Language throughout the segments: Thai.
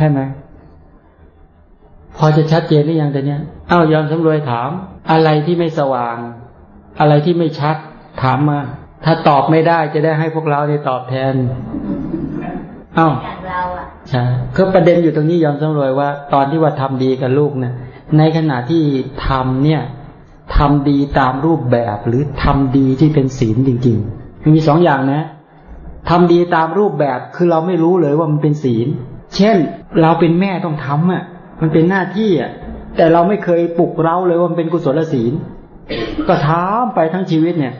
ช่ไหมพอจะชัดเจนหรือยังแต่เนี้ยเอ้ายอมสำรวยถาม อะไรที่ไม่สว่าง อะไรที่ไม่ชัด ถามมา ถ้าตอบไม่ได้จะได้ให้พวกเราได้ตอบแทนเอ้าใช่คือประเด็นอยู่ตรงนี้ยอมสำรวยว่า ตอนที่ว่าทำดีกับลูกเนะี่ยในขณะที่ทำเนี่ยทำดีตามรูปแบบหรือทำดีที่เป็นศีลจริงๆมีสองอย่างนะทำดีตามรูปแบบคือเราไม่รู้เลยว่ามันเป็นศีล เช่นเราเป็นแม่ต้องทำอะ มันเป็นหน้าที่อะ แต่เราไม่เคยปลุกเราเลยว่ามันเป็นกุศลศีล ก็ทำไปทั้งชีวิตเนี่ย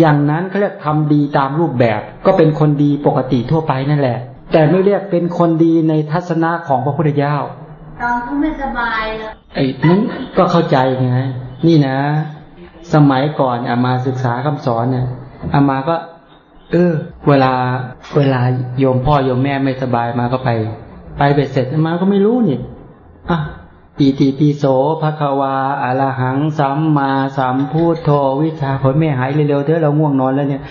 อย่างนั้นเขาเรียกทำดีตามรูปแบบ ก็เป็นคนดีปกติทั่วไปนั่นแหละ แต่ไม่เรียกเป็นคนดีในทัศนะของพระพุทธเจ้าตอนเขาไม่สบายแล้วไอ้นั้นก็เข้าใจไงนี่นะ สมัยก่อนอามาศึกษาคำสอนเนี่ยอามาก็ เออ เวลาเวลาโยมพ่อโยมแม่ไม่สบายมาก็ไป ไปเบ็ดเสร็จมาก็ไม่รู้นี่อะปีติปีโสภควาอาลหังสัมมาสัมพุทโธวิชาผลแม่หายเร็วๆเถอะเราง่วงนอนแล้วเนี่ย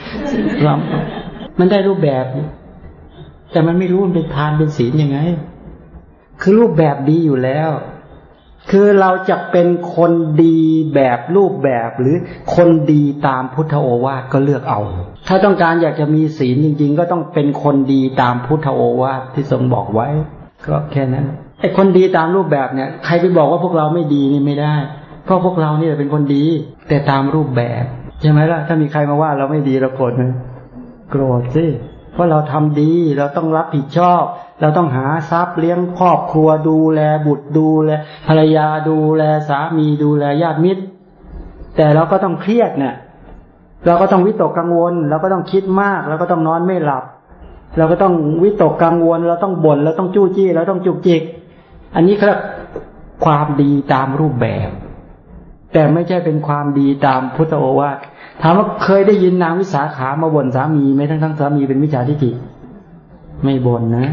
มันได้รูปแบบ แต่มันไม่รู้มันเป็นทานเป็นศีลยังไง คือรูปแบบดีอยู่แล้ว คือเราจะเป็นคนดีแบบรูปแบบหรือคนดีตามพุทธโอวาทก็เลือกเอา ถ้าต้องการอยากจะมีศีลจริง ๆ ก็ต้องเป็นคนดีตามพุทธโอวาทที่ทรงบอกไว้ ก็แค่นั้นไอ้คนดีตามรูปแบบเนี่ย ใครไปบอกว่าพวกเราไม่ดีนี่ไม่ได้ เพราะพวกเรานี่เป็นคนดี แต่ตามรูปแบบใช่ไหมล่ะ ถ้ามีใครมาว่าเราไม่ดีเราโกรธไหมโกรธสิเพราะเราทำดีเราต้องรับผิดชอบ เราต้องหาทรัพย์เลี้ยงครอบครัวดูแล บุตรดูแลภรรยาดูแลสามีดูแลญาติมิตร แต่เราก็ต้องเครียดเนี่ยเราก็ต้องวิตกกังวล เราก็ต้องคิดมาก เราก็ต้องนอนไม่หลับ เราก็ต้องวิตกกังวล เราต้องบ่นเราต้องจู้จี้เราต้องจุกจิก อันนี้คือความดีตามรูปแบบ แต่ไม่ใช่เป็นความดีตามพุทธโอวาทถามว่าเคยได้ยินนางวิสาขามาบ่นสามีไหมทั้งทั้งสามีเป็นมิจฉาทิฏฐิไม่บ่นนะ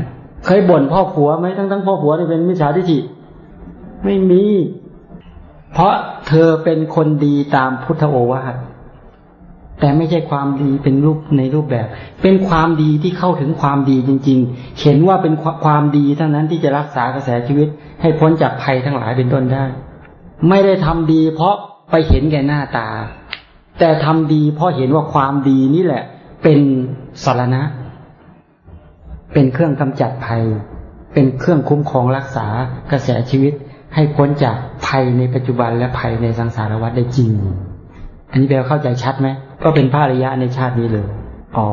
เคยบ่นพ่อผัวไหมทั้งทั้งพ่อผัวนี่เป็นมิจฉาทิฏฐิไม่มี เพราะเธอเป็นคนดีตามพุทธโอวาท แต่ไม่ใช่ความดีเป็นรูปในรูปแบบ เป็นความดีที่เข้าถึงความดีจริง ๆ เห็นว่าเป็นความดีเท่านั้นที่จะรักษากระแสชีวิต ให้พ้นจากภัยทั้งหลายเป็นต้นได้ ไม่ได้ทำดี เพราะไปเห็นแก่หน้าตา แต่ทำดีเพราะเห็นว่าความดีนี่แหละ เป็นสารณะ เป็นเครื่องกำจัดภัย เป็นเครื่องคุ้มครองรักษากระแสชีวิต ให้พ้นจากภัยในปัจจุบันและภัยในสังสารวัฏได้จริง อันนี้แปลเข้าใจชัดไหม ก็เป็นภาริยะในชาตินี้เลย อ๋อ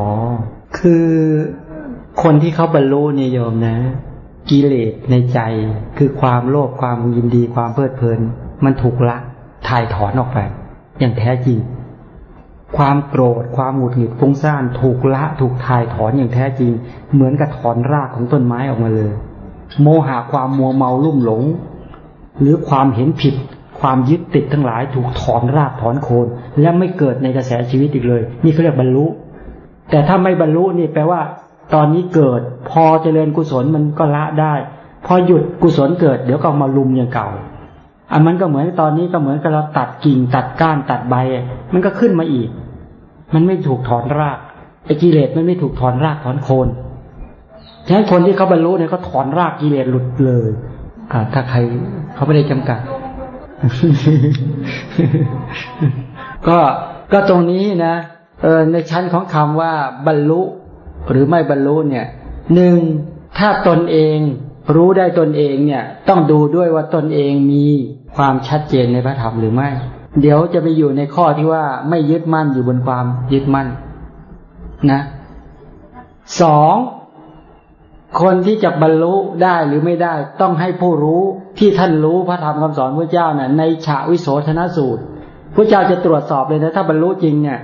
คือคนที่เขาบรรลุเนี่ยโยมนะ กิเลสในใจ คือความโลภความยินดีความเพลิดเพลิน มันถูกละถ่ายถอนออกไป อย่างแท้จริง ความโกรธความหงุดหงิดฟุ้งซ่านถูกละถูกถ่ายถอนอย่างแท้จริง เหมือนกับถอนรากของต้นไม้ออกมาเลย โมหะความมัวเมาลุ่มหลง หรือความเห็นผิด ความยึดติดทั้งหลายถูกถอนรากถอนโคน และไม่เกิดในกระแสชีวิตอีกเลย นี่เขาเรียกบรรลุ แต่ถ้าไม่บรรลุนี่แปลว่า ตอนนี้เกิด พอเจริญกุศลมันก็ละได้ พอหยุดกุศลเกิด เดี๋ยวก็มาลุมอย่างเก่าอันมันก็เหมือนตอนนี้ก็เหมือนกับเราตัดกิ่งตัดก้านตัดใบ มันก็ขึ้นมาอีก มันไม่ถูกถอนรากไอ้กิเลสมันไม่ถูกถอนรากถอนโคนฉะนั้นคนที่เขาบรรลุเนี่ยเขาถอนรากกิเลสหลุดเลยอ่าถ้าใครเขาไม่ได้จำกัด ก็ก็ตรงนี้นะเออในชั้นของคำว่าบรรลุหรือไม่บรรลุเนี่ยหนึ่งถ้าตนเองรู้ได้ตนเองเนี่ย ต้องดูด้วยว่าตนเองมีความชัดเจนในพระธรรมหรือไม่ เดี๋ยวจะไปอยู่ในข้อที่ว่าไม่ยึดมั่นอยู่บนความยึดมั่น นะสอง คนที่จะบรรลุได้หรือไม่ได้ ต้องให้ผู้รู้ที่ท่านรู้พระธรรมคำสอนพระเจ้าเนี่ยในฉะวิโสธนสูตรพระเจ้าจะตรวจสอบเลยนะถ้าบรรลุจริงเนี่ย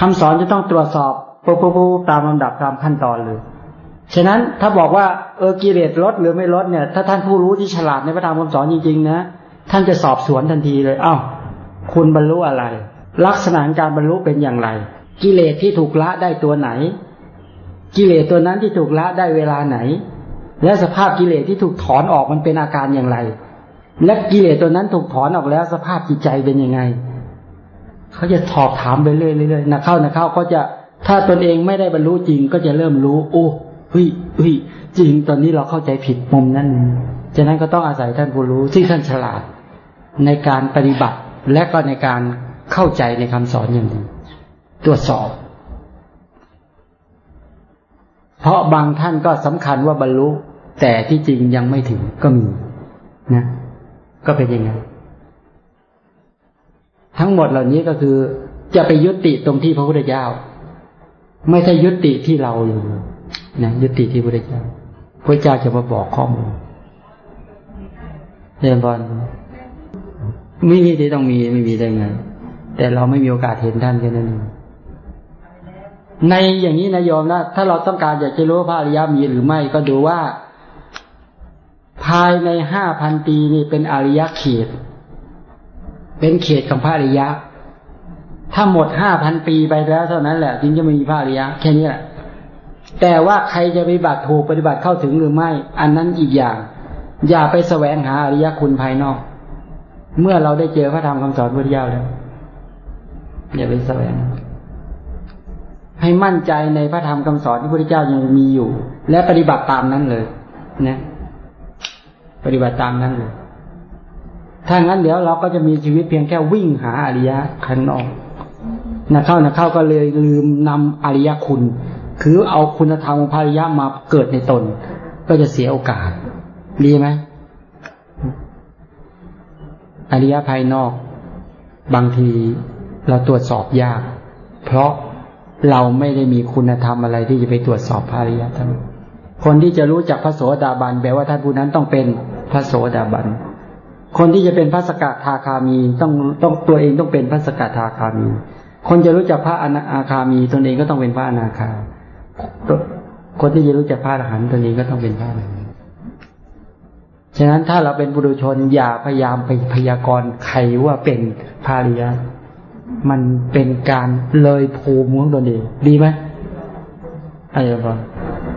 คำสอนจะต้องตรวจสอบปุ๊บปุ๊บตามลำดับตามขั้นตอนเลยฉะนั้นถ้าบอกว่าเออกิเลสลดหรือไม่ลดเนี่ย ถ้าท่านผู้รู้ที่ฉลาดในพระธรรมคำสอนจริงๆนะท่านจะสอบสวนทันทีเลยอ้าวคุณบรรลุอะไร ลักษณะการบรรลุเป็นอย่างไร กิเลสที่ถูกละได้ตัวไหน กิเลสตัวนั้นที่ถูกละได้เวลาไหน และสภาพกิเลสที่ถูกถอนออกมันเป็นอาการอย่างไร และกิเลสตัวนั้นถูกถอนออกแล้วสภาพจิตใจเป็นยังไง เขาจะถอบถามไปเรื่อยๆนะเข้านะเข้าก็จะถ้าตนเองไม่ได้บรรลุจริงก็จะเริ่มรู้ โอ้เฮ้ยเฮ้ยจริงตอนนี้เราเข้าใจผิดมุมนั้นฉะนั้นก็ต้องอาศัยท่านผู้รู้ที่ท่านฉลาด ในการปฏิบัติและก็ในการเข้าใจในคำสอนอย่างนี้ตรวจสอบ เพราะบางท่านก็สำคัญว่าบรรลุ แต่ที่จริงยังไม่ถึงก็มีนะ ก็เป็นอย่างนั้นทั้งหมดเหล่านี้ก็คือจะไปยุติตรงที่พระพุทธเจ้า ไม่ใช่ยุติที่เราอยู่นะยุติที่พระพุทธเจ้าพระเจ้าจะมาบอกข้อมูลเรียนบอลไม่มีที่ต้องมีไม่มีได้ไงแต่เราไม่มีโอกาสเห็นท่านแค่นั้นเอง ในอย่างนี้นายยมนะถ้าเราต้องการอยากจะรู้ว่าพระอริยมีหรือไม่ก็ดูว่า ภายในห้าพันปีนี่เป็นอริยเขต เป็นเขตของพระอริยะ ถ้าหมดห้าพันปีไปแล้ว เท่านั้นแหละจึงจะมีพระอริยะ แค่นี้แหละแต่ว่าใครจะปฏิบัติถูกปฏิบัติเข้าถึงหรือไม่ อันนั้นอีกอย่าง อย่าไปแสวงหาอริยคุณภายนอก เมื่อเราได้เจอพระธรรมคำสอนพุทธเจ้าแล้วอย่าไปแสวง ให้มั่นใจในพระธรรมคำสอนที่พระพุทธเจ้ายังมีอยู่ และปฏิบัติตามนั้นเลยนะปฏิบัติตามนั้นเลยถ้างั้นเดี๋ยวเราก็จะมีชีวิตเพียงแค่วิ่งหาอริยะข้างนอกนะเข้านะเข้าก็เลยลืมนำอริยคุณ คือเอาคุณธรรมของพระอริยะมาเกิดในตน ก็จะเสียโอกาสดีไหมอริยะภายนอก บางทีเราตรวจสอบยาก เพราะ เราไม่ได้มีคุณธรรมอะไรที่จะไปตรวจสอบพระริยธรรมคนที่จะรู้จักพระโสดาบันแปลว่าท่านผู้นั้นต้องเป็นพระโสดาบัน คนที่จะเป็นพระสกทาคามีต้องต้องตัวเองต้องเป็นพระสกทาคามี คนจะรู้จักพระอนาคามีตนเองก็ต้องเป็นพระอนาคา คนที่จะรู้จักพระอรหันต์ตนเองก็ต้องเป็นพระอรหันต์ฉะนั้นถ้าเราเป็นบุรุชนอย่าพยายามไปพยากรณ์ใครว่าเป็นพาริยะ มันเป็นการเลยภูมิของตนเองดีไหมอะไรบ้าง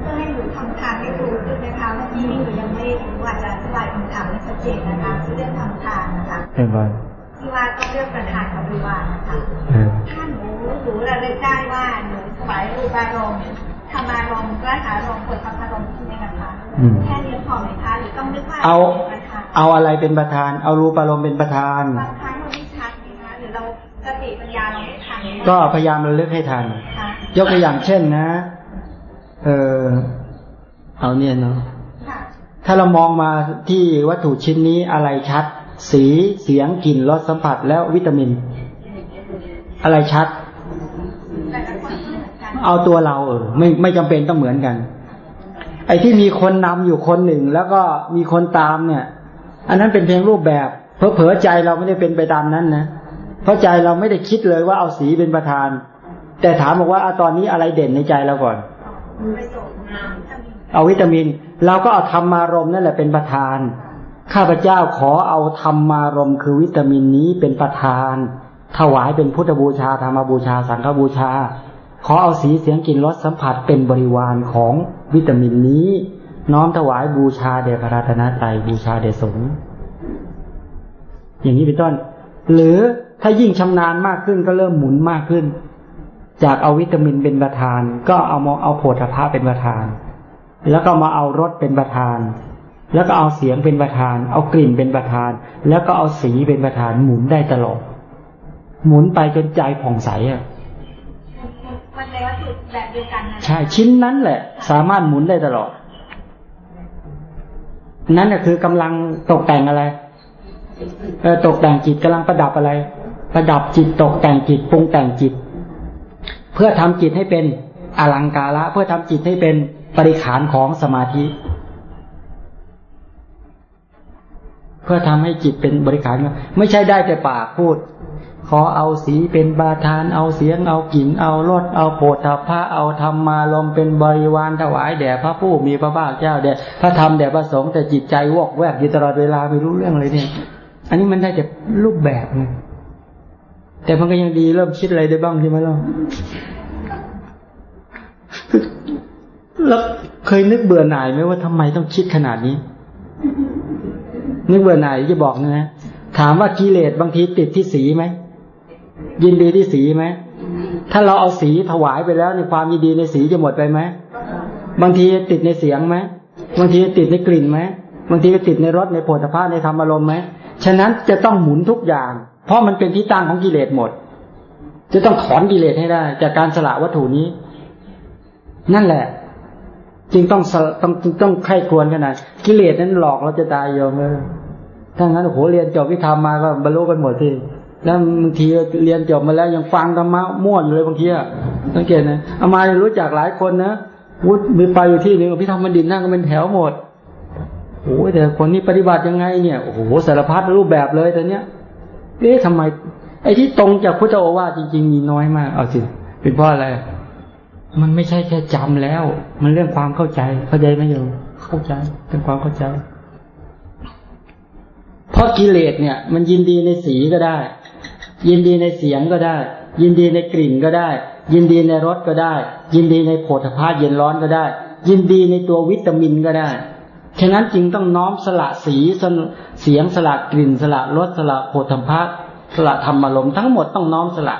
ก็ให้หนูทำทานให้ดูขึ้นนะคะเมื่อกี้นี่หนูยังไม่ว่าจะอธิบายคำถามไม่ชัดเจนนะคะที่เรื่องทำทานนะคะเห็นไหมที่ว่าก็เรื่องประธานกับบริวารนะคะถ้าหนูหนูระลึกได้ว่าหนูถวายรูปารมณ์ธรรมารมณ์ก็หารมณ์ผลธรรมารมณ์ใช่ไหมคะแค่นี้พอไหมคะหรือต้องนึกว่าเอาเอาอะไรเป็นประธาน เอารูปารมณ์เป็นประธานบางครั้งเราไม่ชัดนะคะหรือเรา สติปัญญาเราไม่ทันก็พยายามระลึกให้ทัน ยกตัวอย่างเช่นนะ เออเอาเนี่ยเนาะถ้าเรามองมาที่วัตถุชิ้นนี้อะไรชัด สีเสียงกลิ่นรสสัมผัสแล้ววิตามิน อะไรชัด เอาตัวเราเออไม่ไม่จำเป็นต้องเหมือนกัน ไอ้ที่มีคนนำอยู่คนหนึ่ง แล้วก็มีคนตามเนี่ย อันนั้นเป็นเพียงรูปแบบเพอเผลอใจเราไม่ได้เป็นไปตามนั้นนะ เพราะใจเราไม่ได้คิดเลยว่าเอาสีเป็นประธาน แต่ถามบอกว่าอตอนนี้อะไรเด่นในใจเราก่อนเอาวิตามิน เราก็เอาธรรมารมนั่นแหละเป็นประธาน ข้าพเจ้าขอเอาธรรมารมคือวิตามินนี้เป็นประธาน ถวายเป็นพุทธบูชาธรรมบูชา สังฆบูชา ขอเอาสีเสียงกลิ่นรสสัมผัสเป็นบริวารของวิตามินนี้ น้อมถวายบูชาเดชพระราตนตรัยบูชาเดชสงฆ์อย่างนี้เป็นต้น หรือ ถ้ายิ่งชำนาญมากขึ้นก็เริ่มหมุนมากขึ้น จากเอาวิตามินเป็นประธาน ก็เอามาเอาโผฏฐะเป็นประธาน แล้วก็มาเอารสเป็นประธาน แล้วก็เอาเสียงเป็นประธาน เอากลิ่นเป็นประธาน แล้วก็เอาสีเป็นประธาน หมุนได้ตลอด หมุนไปจนใจผ่องใสอะมันเลยว่าถูกแบบเดียวกันใช่ชิ้นนั้นแหละ สามารถหมุนได้ตลอด นั่นก็คือกำลังตกแต่งอะไรเออตกแต่งจิตกำลังประดับอะไร ประดับจิตตกแต่งจิตปรุงแต่งจิต เพื่อทำจิตให้เป็นอลังการะ เพื่อทำจิตให้เป็นปริขานของสมาธิ เพื่อทำให้จิตเป็นบริขารไม่ใช่ได้แต่ปากพูด ขอเอาสีเป็นบาทาน เอาเสียง เอากลิ่น เอารส เอาโผฏฐพระเอาธรรมมาลมเป็นบริวารถวายแด่พระผู้มีพระภาคเจ้าแด่พระธรรมแด่พระสงฆ์แต่จิตใจวอกแวกอยู่ตลอดเวลาไม่รู้เรื่องเลยเนี่ย อันนี้มันได้แต่รูปแบบไง แต่มันก็ยังดีเริ่มคิดอะไรได้บ้างใช่ไหมล่ะแล้วเคยนึกเบื่อหน่ายไหมว่าทำไมต้องคิดขนาดนี้ นึกเบื่อหน่ายจะบอกนะ ถามว่ากิเลสบางทีติดที่สีไหมยินดีที่สีไหมถ้าเราเอาสีถวายไปแล้วในความยินดีในสีจะหมดไปไหมบางทีติดในเสียงไหมบางทีติดในกลิ่นไหมบางทีก็ติดในรสในโผฏฐาในธรรมอารมณ์ไหมฉะนั้นจะต้องหมุนทุกอย่าง เพราะมันเป็นที่ตั้งของกิเลสหมด จะต้องถอนกิเลสให้ได้ จากการสละวัตถุนี้ นั่นแหละ จึงต้องต้องต้องไข้ควรขนาดกิเลสนั้นหลอกเราจะตายโยมเลยถ้างั้นโอ้โหเรียนจบวิธามมาก็บรรลุกันหมดทีแล้วบางทีเรียนจบมาแล้วยังฟังธรรมะมั่วอยู่เลยบางทีอะสังเกตนะอามารู้จักหลายคนนะวุฒิมีไปอยู่ที่หนึ่งพิธามบัณฑิตนั่งก็เป็นแถวหมดโอ้แต่คนนี้ปฏิบัติยังไงเนี่ยโอ้โหสารพัดรูปแบบเลยแต่เนี้ย เอ๊ะทำไม ไอ้ที่ตรงจากพุทธโอวาทจริง ๆ มีน้อยมาก เอาสิเป็นเพราะอะไร มันไม่ใช่แค่จำแล้ว มันเรื่องความเข้าใจ เข้าใจไหมโยมเข้าใจเป็นความเข้าใจ เพราะกิเลสเนี่ย มันยินดีในสีก็ได้ ยินดีในเสียงก็ได้ ยินดีในกลิ่นก็ได้ ยินดีในรสก็ได้ ยินดีในโผฏฐาเย็นร้อนก็ได้ ยินดีในตัววิตามินก็ได้ ฉะนั้นจึงต้องน้อมสละสีเสียงสละกลิ่นสละรสสละโผฏฐาสละธรรมอารมณ์ทั้งหมดต้องน้อมสละ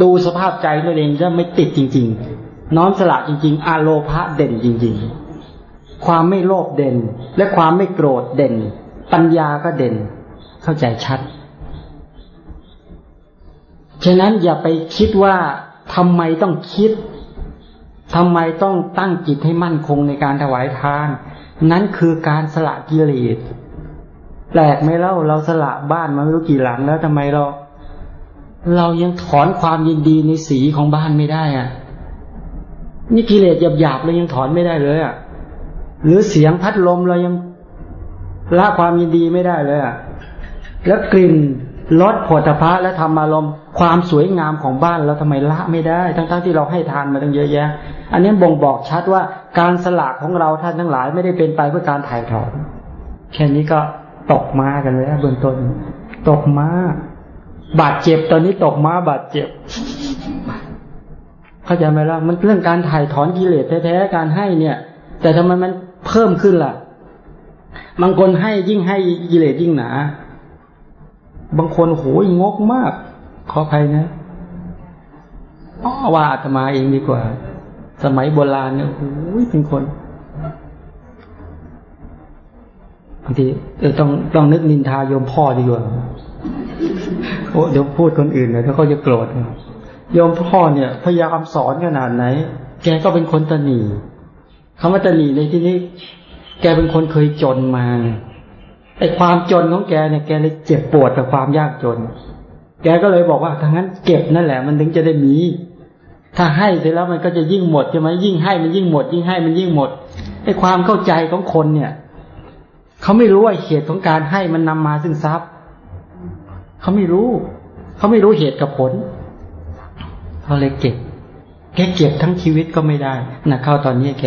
ดูสภาพใจตัวเองจะไม่ติดจริง ๆ น้อมสละจริง ๆ อาโลภะเด่นจริง ๆ ความไม่โลภเด่น และความไม่โกรธเด่น ปัญญาก็เด่น เข้าใจชัด ฉะนั้นอย่าไปคิดว่าทำไมต้องคิดทำไมต้องตั้งจิตให้มั่นคงในการถวายทาน นั้นคือการสละกิเลสแปลกไหมเล่าเราสละบ้านมาไม่รู้กี่หลังแล้วทำไมเรา เรายังถอนความยินดีในสีของบ้านไม่ได้อะนี่กิเลสหยาบๆเรายังถอนไม่ได้เลยอะ หรือเสียงพัดลมเรายังละความยินดีไม่ได้เลยอะ แล้วกลิ่นรสผฏฐะและธรรมารมความสวยงามของบ้านเราทำไมละไม่ได้ ทั้งๆทที่เราให้ทานมาตั้งเยอะแยะ อันนี้บ่งบอกชัดว่า การสละของเราท่านทั้งหลายไม่ได้เป็นไปเพื่อการถ่ายถอนแค่นี้ก็ตกมากันเลยเบื้องต้น ตกมาบาดเจ็บตอนนี้ตกมาบาดเจ็บ เข้าใจไหมล่ะมันเรื่องการถ่ายถอนกิเลสแท้ๆการให้เนี่ย แต่ทำไมมันเพิ่มขึ้นล่ะบางคนให้ยิ่งให้กิเลสยิ่งหนา บางคนโหยงกมาก ขออภัยนะอ๋อว่าอาตมาเองดีกว่า สมัยโบราณเนี่ยโอ้ยเป็นคนบางทีเออต้องต้องนึกนินทาโยมพ่อดีกว่าโอ้เดี๋ยวพูดคนอื่นเลยถ้าเขาจะโกรธโยมพ่อเนี่ย พยายามสอนขนาดไหน แกก็เป็นคนตนีคำว่าตนีในที่นี้ แกเป็นคนเคยจนมาไอ้ความจนของแกเนี่ยแกเลยเจ็บปวดกับความยากจน แกก็เลยบอกว่าถ้างั้นเก็บนั่นแหละ มันถึงจะได้มี ถ้าให้เสร็จแล้วมันก็จะยิ่งหมดใช่ไหมยิ่งให้มันยิ่งหมด ยิ่งให้มันยิ่งหมดไอ้ความเข้าใจของคนเนี่ยเขาไม่รู้ว่าเหตุของการให้มันนำมาซึ่งทรัพย์เขาไม่รู้เขาไม่รู้เหตุกับผลเขาเลยเก็บแกเก็บทั้งชีวิตก็ไม่ได้นะเข้าตอนนี้แก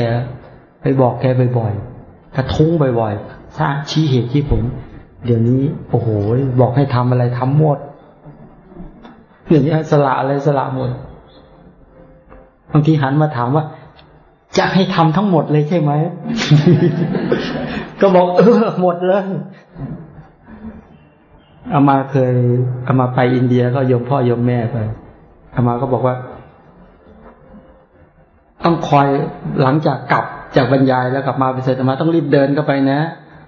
ไปบอกแกบ่อยๆกระทุ้งบ่อยๆสร้างชี้เหตุที่ผม เดี๋ยวนี้ โอ้โห บอกให้ทำอะไรทำหมดเดี๋ยวนี้สละอะไรสละหมด บางทีหันมาถามว่า จะให้ทำทั้งหมดเลยใช่ไหม ก็บอก เออ หมดเลยเอามาเคยเอามาไปอินเดียก็ยมพ่อยมแม่ไปอามาก็บอกว่า ต้องคอยหลังจากกลับจากบรรยายแล้วกลับมาไปเสร็จมาต้องรีบเดินเข้าไปนะ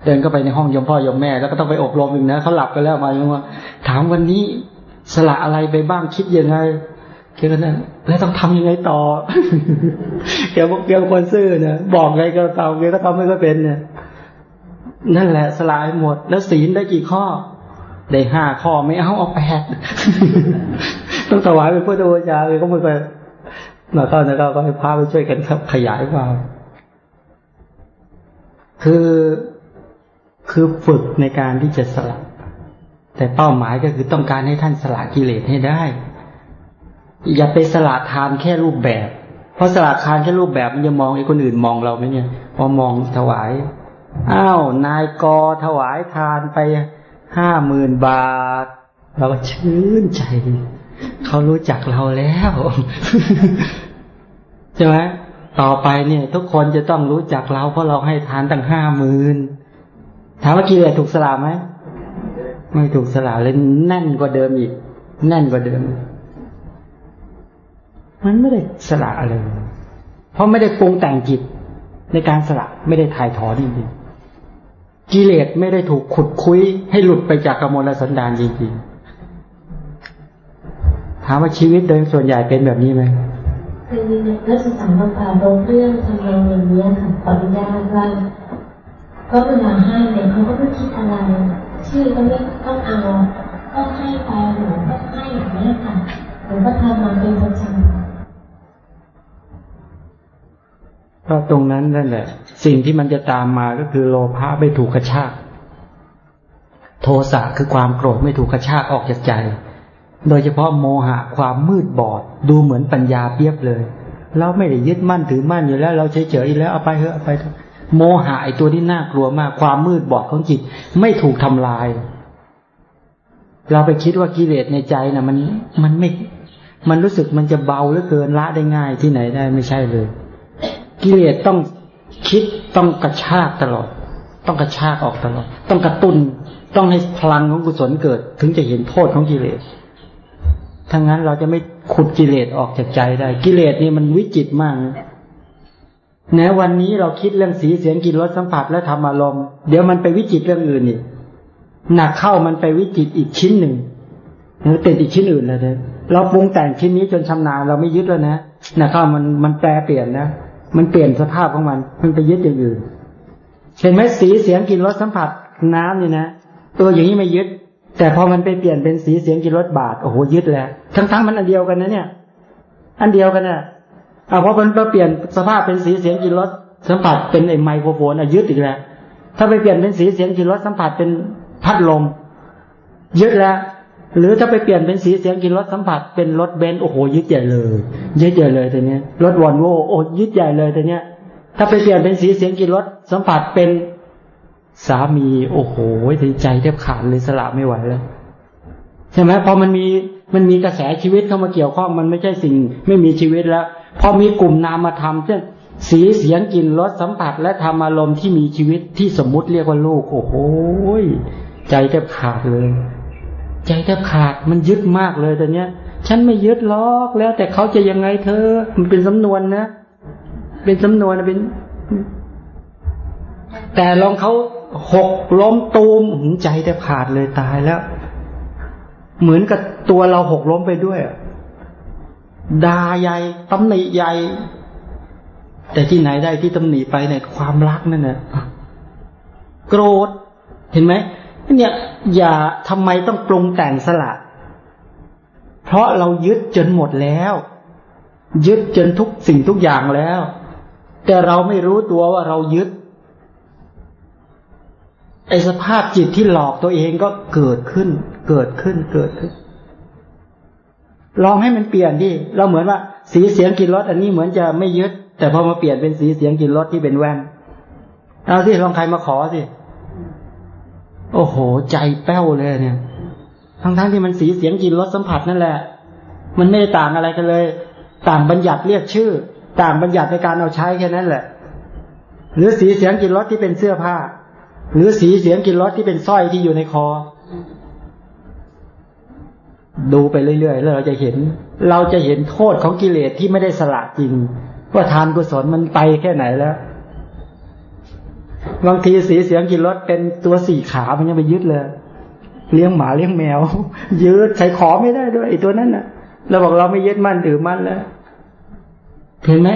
เดินเข้าไปในห้องยมพ่อยมแม่ แล้วก็ต้องไปอบรมอีกนะเขาหลับไปแล้วมาว่า ถามวันนี้สละอะไรไปบ้างคิดยังไง เกี่ยวกับนั้นแล้วต้องทำยังไงต่อแกบอกแกคนซื่อเนี่ยบอกไงก็ตามแกก็ทำไม่ก็เป็นเนี่ยนั่นแหละสลายหมด แล้วศีลได้กี่ข้อ ได้ห้าข้อไม่เอาเอาแปดต้องถวายเป็นพุทธบูชาเลยก็ไม่ไปหน้าเข้าน้าเข้าก็ให้พาไปช่วยกันครับขยายความคือคือฝึกในการที่จะสละ แต่เป้าหมายก็คือต้องการให้ท่านสละกิเลสให้ได้ อย่าไปสละทานแค่รูปแบบ เพราะสละทานแค่รูปแบบมันจะมองไอ้คนอื่นมองเราไหมเนี่ย พอมองถวาย อ้าว นายกอถวายทานไปห้าหมื่นบาท เราก็ชื่นใจ เขารู้จักเราแล้ว ใช่ไหมต่อไปเนี่ย ทุกคนจะต้องรู้จักเรา เพราะเราให้ทานตั้งห้าหมื่นถามว่ากิเลสถูกสละไหมไม่ถูกสละเลยแน่นกว่าเดิมอีก แน่นกว่าเดิม มันไม่ได้สละอะไร เพราะไม่ได้ปรุงแต่งจิตในการสละไม่ได้ถ่ายถอนจริงๆกิเลสไม่ได้ถูกขุดคุยให้หลุดไปจากกมลสันดานจริงๆถามว่าชีวิตโดยส่วนใหญ่เป็นแบบนี้ไหมคือนักศึกษามาป่าลงเรื่องทำนองอย่างนี้ค่ะขออนุญาตว่าก็เวลาให้เนี่ยเขาก็ไม่คิดอะไร ชื่อก็ไม่ต้องเอา ก็ให้ไปหนูก็ให้อย่างนี้ค่ะหนูก็ทำมาเป็นประจำ ก็ตรงนั้นนั่นแหละ สิ่งที่มันจะตามมาก็คือโลภะไม่ถูกกระชาก โทสะคือความโกรธไม่ถูกกระชากออกจากใจ โดยเฉพาะโมหะความมืดบอด ดูเหมือนปัญญาเปียบเลย เราไม่ได้ยึดมั่นถือมั่นอยู่แล้ว เราเฉยเฉยแล้วเอาไปเถอะเอาไปเถอะโมหะไอตัวที่น่ากลัวมาก ความมืดบอดของจิตไม่ถูกทำลาย เราไปคิดว่ากิเลสในใจนะ่ะ มันมันไม่ มันรู้สึกมันจะเบาเหลือเกินละได้ง่ายที่ไหนได้ไม่ใช่เลย กิเลสต้องคิดต้องกระชากตลอด ต้องกระชากออกตลอด ต้องกระตุ้นต้องให้พลังของกุศลเกิด ถึงจะเห็นโทษของกิเลสทั้งนั้นเราจะไม่ขุดกิเลสออกจากใจได้ กิเลสนี่มันวิจิตมากนะแม้วันนี้เราคิดเรื่องสีเสียงกลิ่นรสสัมผัสและธรรมอารมณ์เดี๋ยวมันไปวิจิตเรื่องอื่นอีกหนักเข้ามันไปวิจิตอีกชิ้นหนึ่งหรือติดอีกชิ้นอื่นเลยนะเราปรุงแต่งชิ้นนี้จนชำนาญเราไม่ยึดแล้วนะหนักเข้ามันมันแปลเปลี่ยนนะ มันเปลี่ยนสภาพของมัน มันไปยึดอย่างอื่นเห็นไหมสีเสียงกลิ่นรสสัมผัสน้ำนี่นะตัวอย่างนี้ไม่ยึด แต่พอมันไปเปลี่ยนเป็นสีเสียงกลิ่นรสบาดโอ้โหยึดแล้วทั้งๆมันอันเดียวกันนะเนี่ย อันเดียวกันนะอ่าเพราะมันเปลี่ยนสภาพเป็นสีเสียงกินรสสัมผัสเป็นไอ้ไมโครโฟนอะยึดอีกแล้วถ้าไปเปลี่ยนเป็นสีเสียงกินรสสัมผัสเป็นพัดลมยึดแล้ว หรือถ้าไปเปลี่ยนเป็นสีเสียงกินรสสัมผัสเป็นรถเบนซ์โอ้โหยึดใหญ่เลยยึดใหญ่เลยแต่เนี้ยรถวอลโวโอ้ยึดใหญ่เลยแต่เนี้ย ถ้าไปเปลี่ยนเป็นสีเสียงกินรสสัมผัสเป็นสามีโอ้โหใจแทบขาดเลยสละไม่ไหวแล้วใช่ไหมพอมันมีมันมีกระแสชีวิตเข้ามาเกี่ยวข้องมันไม่ใช่สิ่งไม่มีชีวิตแล้ว พอมีกลุ่มนามธรรมเช่นสีเสียงกลิ่นรสสัมผัส และธรรมอารมณ์ที่มีชีวิตที่สมมุติเรียกว่าลูก โอ้โหใจแทบขาดเลย ใจแทบขาดมันยึดมากเลยแต่เนี้ย ฉันไม่ยึดล็อกแล้ว แต่เขาจะยังไงเธอ มันเป็นสำนวนนะ เป็นสำนวนเป็น แต่ลองเขาหกล้มตูมหใจแทบขาดเลยตายแล้ว เหมือนกับตัวเราหกล้มไปด้วยด่าใหญ่ตำหนิใหญ่ แต่ที่ไหนได้ที่ตำหนิไปเนี่ยความรักนั่นน่ะโกรธเห็นไหม เนี่ยอย่าทำไมต้องปรุงแต่งสละ เพราะเรายึดจนหมดแล้ว ยึดจนทุกสิ่งทุกอย่างแล้ว แต่เราไม่รู้ตัวว่าเรายึดไอสภาพจิตที่หลอกตัวเองก็เกิดขึ้น เกิดขึ้นเกิดขึ้น ลองให้มันเปลี่ยนดิเราเหมือนว่า สีเสียงกินรถอันนี้เหมือนจะไม่ยึด แต่พอมาเปลี่ยนเป็นสีเสียงกินรถที่เป็นแว่นเอาสิลองใครมาขอสิ โอ้โห ใจแป้วเลยเนี่ย ทั้งๆทที่มันสีเสียงกินรถสัมผัสนั่นแหละ มันไม่ต่างอะไรกันเลย ต่างบัญญัติเรียกชื่อ ต่างบัญญัติในการเอาใช้แค่นั้นแหละ หรือสีเสียงกินรถที่เป็นเสื้อผ้า หรือสีเสียงกินรถที่เป็นสร้อยที่อยู่ในคอ ดูไปเรื่อยๆแล้วเราจะเห็น เราจะเห็นโทษของกิเลสที่ไม่ได้สละจริงว่าทานกุศลมันไปแค่ไหนแล้ว บางทีสีเสียงกินรถเป็นตัวสี่ขา มันยังไปยึดเลย เลี้ยงหมาเลี้ยงแมว ยึดใส่ขอไม่ได้ด้วยไอ้ตัวนั้นน่ะเราบอกเราไม่ยึดมั่นถือมั่นแล้วเห็นไหม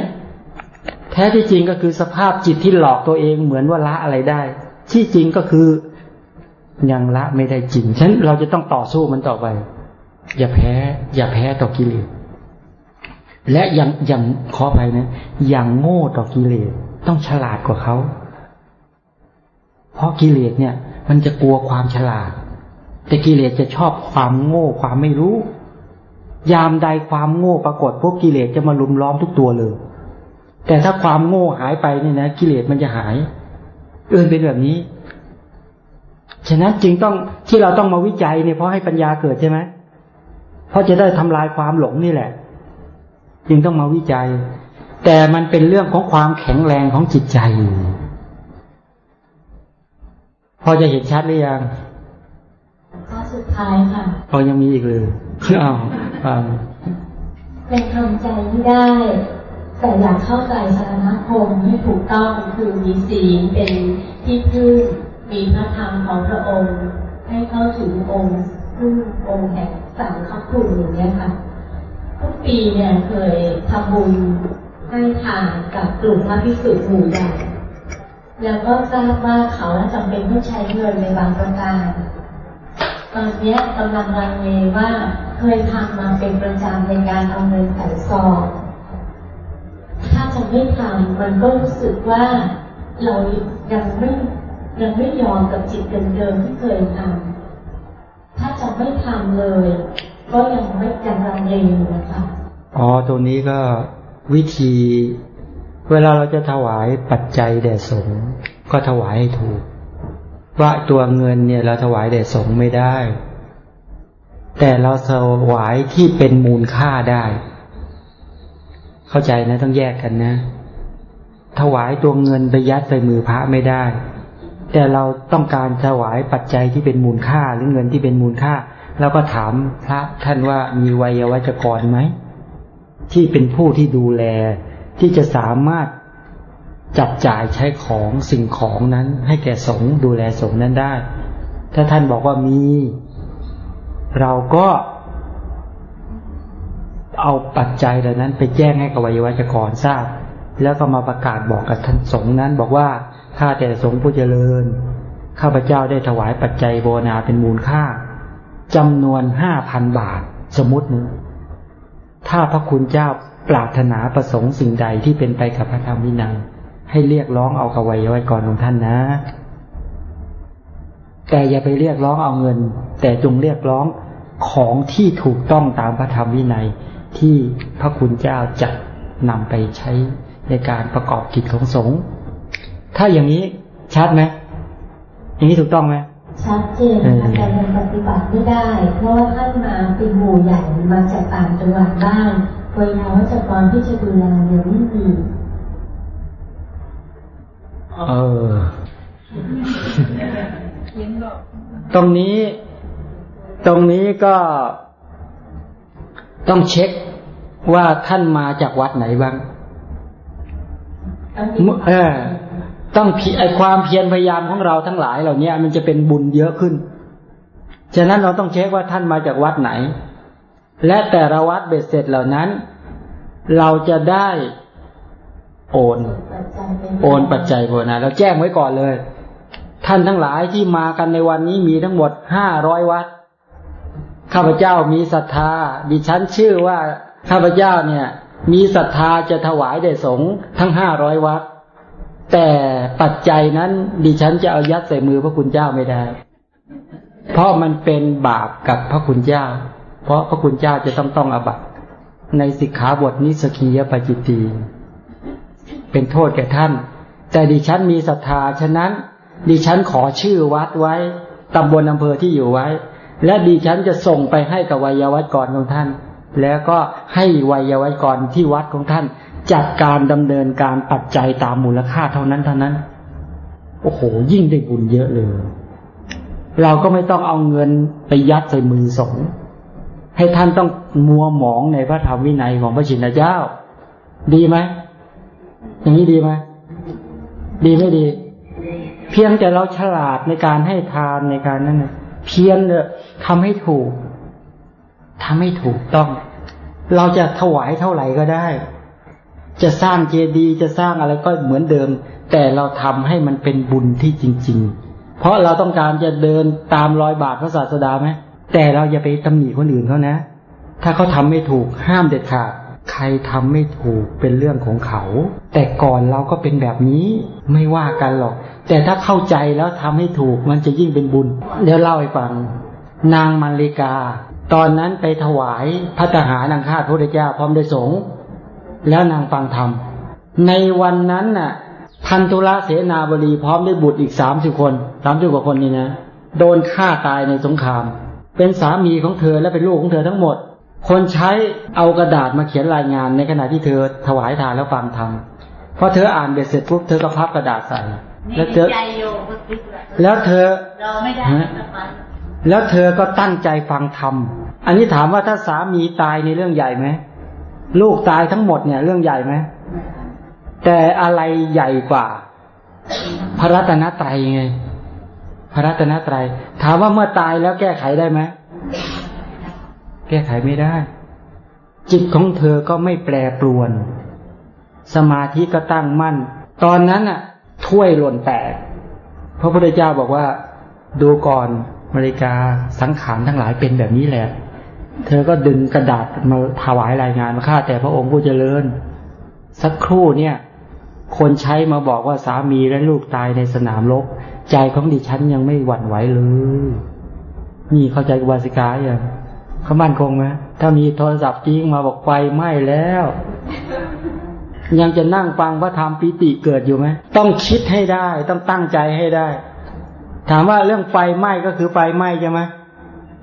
แท้ที่จริงก็คือสภาพจิตที่หลอกตัวเองเหมือนว่าละอะไรได้ ที่จริงก็คือยังละไม่ได้จริงฉะนั้นเราจะต้องต่อสู้มันต่อไป อย่าแพ้ อย่าแพ้ต่อกิเลสและยังยังขอไปนะอย่างโง่ต่อกิเลสต้องฉลาดกว่าเขา เพราะกิเลสเนี่ย มันจะกลัวความฉลาด แต่กิเลสจะชอบความโง่ความไม่รู้ ยามใดความโง่ปรากฏพวกกิเลสจะมาลุมล้อมทุกตัวเลย แต่ถ้าความโง่หายไปเนี่ยนะกิเลสมันจะหาย เอื่นเป็นแบบนี้ ฉะนั้นจึงต้องที่เราต้องมาวิจัยเนี่ยเพราะให้ปัญญาเกิดใช่ไหมเพราะจะได้ทำลายความหลงนี่แหละ จึงต้องมาวิจัย แต่มันเป็นเรื่องของความแข็งแรงของจิตใจ พอจะเห็นชัดหรือยังข้อสุดท้ายค่ะพอยังมีอีกเลยอ้าวเป็นทำใจที่ได้สแต่อยากเข้าใจสารณคมให้ถูกต้องคือมีศีลเป็นที่พึ่งมีพระธรรมของพระองค์ ให้เข้าถึงองค์พึ่งองค์แห่งสังฆคุณอย่างนี้ค่ะทุกปีเนี่ยเคยทำบุญให้ทานกับกลุ่มพระภิกษุหมู่ใหญ่ แล้วก็ทราบว่าเขาจำเป็นต้องใช้เงินในบางประการ ตอนนี้กำลังรังเลว่าเคยทำมาเป็นประจำในการเอาเงินใส่ซองถ้าจะไม่ทำมันก็รู้สึกว่าเรายังไม่ยังไม่ยอมกับจิตเดิมๆที่เคยทำถ้าจะไม่ทำเลย ก็ยังไม่ยังรังเลอยู่นะคะอ๋อตรงนี้ก็วิธี เวลาเราจะถวายปัจจัยแด่สงฆ์ก็ถวายให้ถูก ว่าตัวเงินเนี่ยเราถวายแด่สงฆ์ไม่ได้ แต่เราถวายที่เป็นมูลค่าได้ เข้าใจนะต้องแยกกันนะ ถวายตัวเงินไปยัดใส่มือพระไม่ได้ แต่เราต้องการถวายปัจจัยที่เป็นมูลค่าหรือเงินที่เป็นมูลค่าเราก็ถามพระท่านว่ามีวัยวัจกรไหมที่เป็นผู้ที่ดูแล ที่จะสามารถจับจ่ายใช้ของสิ่งของนั้น ให้แก่สงดูแลสงนั้นได้ ถ้าท่านบอกว่ามี เราก็เอาปัจจัยเหล่านั้นไปแจ้งให้กับวัยวัจกรทราบ แล้วก็มาประกาศบอกกับท่านสงนั้น บอกว่าข้าแต่สงผู้เจริญ ข้าพเจ้าได้ถวายปัจจัยโบนาเป็นมูลค่าจำนวนห้าพันบาทสมมตินึงถ้าพระคุณเจ้า ปรารถนาประสงค์สิ่งใดที่เป็นไปกับพระธรรมวินัยให้เรียกร้องเอากวัยไว้ก่อนของท่านนะ แต่อย่าไปเรียกร้องเอาเงิน แต่จงเรียกร้องของที่ถูกต้องตามพระธรรมวินัยที่พระคุณเจ้าจะนำไปใช้ในการประกอบกิจของสงฆ์ถ้าอย่างนี้ชัดไหมอย่างนี้ถูกต้องไหมชัดเจนนะคะแต่ยังปฏิบัติไม่ได้ เพราะว่าท่านมาเป็นหมู่ใหญ่มาจากต่างจังหวัดบ้าง เวลาวัจกรที่จะดูแลเนี่ยไม่มีเออ ตรงนี้ ตรงนี้ก็ต้องเช็คว่าท่านมาจากวัดไหนบ้าง เออ ต้องไอความเพียรพยายามของเราทั้งหลายเหล่านี้มันจะเป็นบุญเยอะขึ้น ฉะนั้นเราต้องเช็คว่าท่านมาจากวัดไหน และแต่ละวัดเบ็ดเสร็จเหล่านั้น เราจะได้โอน โอนปัจจัยโบนะเราแจ้งไว้ก่อนเลย ท่านทั้งหลายที่มากันในวันนี้มีทั้งหมดห้าร้อยวัดข้าพเจ้ามีศรัทธา ดิฉันชื่อว่าข้าพเจ้าเนี่ย มีศรัทธาจะถวายแด่สงฆ์ทั้งห้าร้อยวัดแต่ปัจจัยนั้น ดิฉันจะเอายัดใส่มือพระคุณเจ้าไม่ได้ เพราะมันเป็นบาปกับพระคุณเจ้า เพราะพระคุณเจ้าจะต้องต้องอบัตในสิกขาบทนิสกียปจิตีเป็นโทษแก่ท่าน แต่ดิฉันมีศรัทธาฉะนั้น ดิฉันขอชื่อวัดไว้ตำบลอำเภอที่อยู่ไว้ และดิฉันจะส่งไปให้กับวัยวัจกรของท่าน แล้วก็ให้วัยวัจกรที่วัดของท่าน จัดการดำเนินการปัจจัยตามมูลค่าเท่านั้นเท่านั้น โอ้โห ยิ่งได้บุญเยอะเลย เราก็ไม่ต้องเอาเงินไปยัดใส่มือสง ให้ท่านต้องมัวหมองในพระธรรมวินัยของพระชินเจ้า ดีไหมอย่างนี้ดีไหมดีไม่ดี เพียงแต่เราฉลาดในการให้ทานในการนั้นเพียงเนี่ยทำให้ถูกทำให้ถูกต้อง เราจะถวายเท่าไหร่ก็ได้ จะสร้างเจดีย์จะสร้างอะไรก็เหมือนเดิม แต่เราทำให้มันเป็นบุญที่จริง ๆ เพราะเราต้องการจะเดินตามรอยบาทพระศาสดาไหม แต่เราอย่าไปตำหนิคนอื่นเขานะ ถ้าเขาทาไม่ถูกห้ามเด็ดขาดใครทำไม่ถูกเป็นเรื่องของเขา แต่ก่อนเราก็เป็นแบบนี้ไม่ว่ากันหรอก แต่ถ้าเข้าใจแล้วทำให้ถูกมันจะยิ่งเป็นบุญ เดี๋ยวเล่าให้ฟัง นางมาริกา ตอนนั้นไปถวายพระทหารนางข้าพระเจ้าพร้อมด้วยสงฆ์แล้วนางฟังธรรม ในวันนั้นน่ะพันธุระเสนาบดีพร้อมด้วยบุตรอีกสามสิบคนสามสิบกว่าคนนี่นะ โดนฆ่าตายในสงคราม เป็นสามีของเธอและเป็นลูกของเธอทั้งหมด คนใช้เอากระดาษมาเขียนรายงานในขณะที่เธอถวายทานแล้วฟังธรรมพอเธออ่านเบ็ดเสร็จปุ๊บเธอก็พับกระดาษใส่แล้วเธอแล้วเธอแล้วเธอก็ตั้งใจฟังธรรมอันนี้ถามว่าถ้าสามีตายในเรื่องใหญ่ไหมลูกตายทั้งหมดเนี่ย เรื่องใหญ่ไหมแต่อะไรใหญ่กว่า พระรัตนตรัยไง พระรัตนตรัย ถามว่าเมื่อตายแล้วแก้ไขได้ไหมแก้ไขไม่ได้ จิตของเธอก็ไม่แปรปรวน สมาธิก็ตั้งมั่น ตอนนั้นอะ ถ้วยหล่นแตก พระพุทธเจ้าบอกว่า ดูก่อนมริกาสังขารทั้งหลายเป็นแบบนี้แหละ เธอก็ดึงกระดาษมาถวายรายงานมาข้าแต่พระองค์ผู้เจริญ สักครู่เนี่ย คนใช้มาบอกว่าสามีและลูกตายในสนามรบ ใจของดิฉันยังไม่หวั่นไหวเลย นี่เข้าใจกบาสิกาอย่างเขามั่นคงไหมถ้ามีโทรศัพท์จริงมาบอกไฟไหม้แล้ว ยังจะนั่งฟังพระธรรมปิติเกิดอยู่ไหมต้องคิดให้ได้ ต้องตั้งใจให้ได้ ถามว่าเรื่องไฟไหม้ก็คือไฟไหม้ใช่ไหม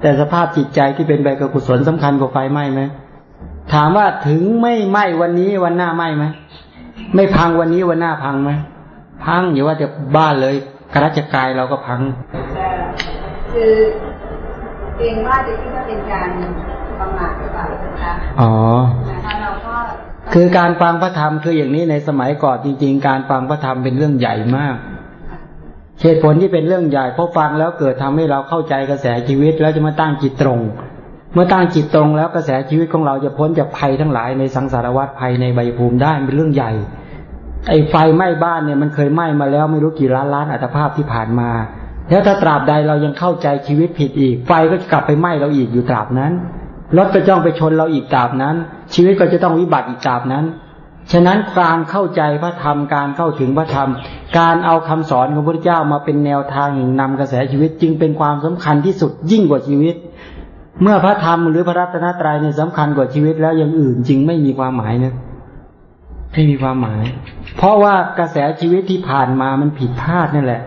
แต่สภาพจิตใจที่เป็นใบกกุศลสำคัญกว่าไฟไหม้ไหมถามว่าถึงไม่ไหม้วันนี้วันหน้าไหม้ไหมไม่พังวันนี้วันหน้าพังไหมพังอย่าว่าแต่บ้านเลย กระจกายเราก็พังคือเกรงว่าจะคิดว่าเป็นการประมาทหรือเปล่าคะอ๋อนะคะเราก็คือการฟังพระธรรมคืออย่างนี้ในสมัยก่อนจริง ๆ การฟังพระธรรมเป็นเรื่องใหญ่มากเหตุผลที่เป็นเรื่องใหญ่เพราะฟังแล้วเกิดทำให้เราเข้าใจกระแสชีวิตแล้วจะมาตั้งจิตตรง เมื่อตั้งจิตตรงแล้วกระแสชีวิตของเราจะพ้นจากภัยทั้งหลายในสังสารวัฏภัยในใบภูมิได้เป็นเรื่องใหญ่ ไอ้ไฟไหม้บ้านเนี่ยมันเคยไหม้มาแล้วไม่รู้กี่ล้านล้านอัตภาพที่ผ่านมา แล้วถ้าตราบใดเรายังเข้าใจชีวิตผิดอีก ไฟก็จะกลับไปไหม้เราอีกอยู่ตราบนั้นรถก็จ้องไปชนเราอีกตราบนั้น ชีวิตก็จะต้องวิบัติอีกตราบนั้น ฉะนั้นการเข้าใจพระธรรมการเข้าถึงพระธรรม การเอาคำสอนของพระเจ้ามาเป็นแนวทางแห่งนำกระแสชีวิตจึงเป็นความสำคัญที่สุดยิ่งกว่าชีวิต เมื่อพระธรรมหรือพระรัตนตรัยเนี่ยสำคัญกว่าชีวิตแล้วอย่างอื่นจึงไม่มีความหมายนะ ไม่มีความหมาย เพราะว่ากระแสชีวิตที่ผ่านมามันผิดพลาดนั่นแหละ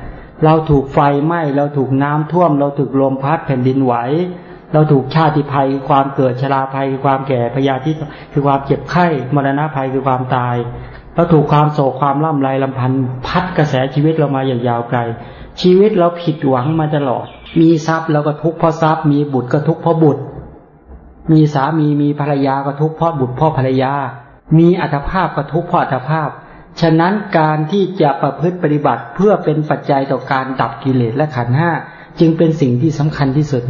เราถูกไฟไหม้เราถูกน้ำท่วม เราถูกลมพัดแผ่นดินไหว เราถูกชาติภัยคือความเกิดชราภัยคือความแก่พยาธิคือความเจ็บไข้มรณะภัยคือความตายเราถูกความโศกความล่ำไรลำพันธ์พัดกระแสชีวิตเรามาอย่างยาวไกล ชีวิตเราผิดหวังมาตลอด มีทรัพย์เราก็ทุกข์เพราะทรัพย์ มีบุตรก็ทุกข์เพราะบุตร มีสามีมีภรรยาก็ทุกข์เพราะบุตรเพ่อภรรยา มีอัตภาพก็ทุกข์เพราะอัตภาพ ฉะนั้นการที่จะประพฤติปฏิบัติเพื่อเป็นปัจจัยต่อการดับกิเลสและขันห้าจึงเป็นสิ่งที่สำคัญที่สุด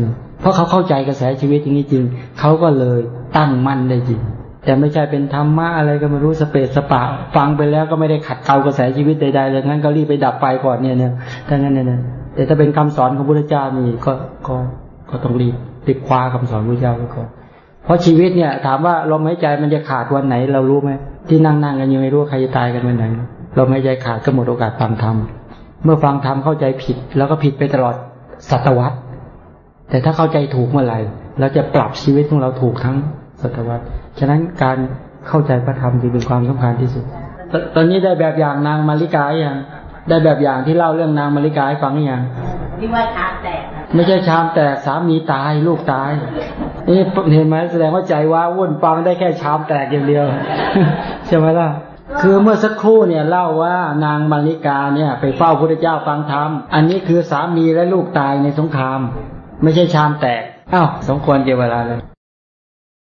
เพราะเขาเข้าใจกระแสชีวิตอย่างนี้จริง เขาก็เลยตั้งมั่นได้จริง แต่ไม่ใช่เป็นธรรมะอะไรก็ไม่รู้สเปซสปะ ฟังไปแล้วก็ไม่ได้ขัดเกลากระแสชีวิตใดๆเลยงั้นก็รีบไปดับไฟก่อนเนี่ยเนี่ยถ้างั้นเนี่ยแต่ถ้าเป็นคำสอนของพระพุทธเจ้านี่ก็ก็ก็ต้องรีบติดคว้าคำสอนพระพุทธเจ้าไว้ก่อน เพราะชีวิตเนี่ย ถามว่าลมหายใจมันจะขาดวันไหน เรารู้ไหมที่นั่งนั่งกันยังไม่รู้ใครจะตายกันวันไหนลมหายใจขาดก็หมดโอกาสฟังธรรมเมื่อฟังธรรมเข้าใจผิด แล้วก็ผิดไปตลอดศตวรรษ แต่ถ้าเข้าใจถูกเมื่อไหร่เราจะปรับชีวิตของเราถูกทั้งศตวรรษฉะนั้นการเข้าใจพระธรรมจึงเป็นความสำคัญที่สุดตอนนี้ได้แบบอย่างนางมาริกาอย่างได้แบบอย่างที่เล่าเรื่องนางมาริกาให้ฟังหรือยังที่ว่าชามแตก ไม่ใช่ชามแตกสามีตายลูกตาย นี่เห็นไหมแสดงว่าใจว้าวุ่นฟังได้แค่ชามแตกอย่างเดียวใช่ไหมล่ะคือเมื่อสักครู่เนี่ยเล่าว่านางมาริกาเนี่ย ไปเฝ้าพระเจ้าฟังธรรม อันนี้คือสามีและลูกตายในสงคราม ไม่ใช่ชามแตกอ้าวสมควรเกี่ยวเวลาเลย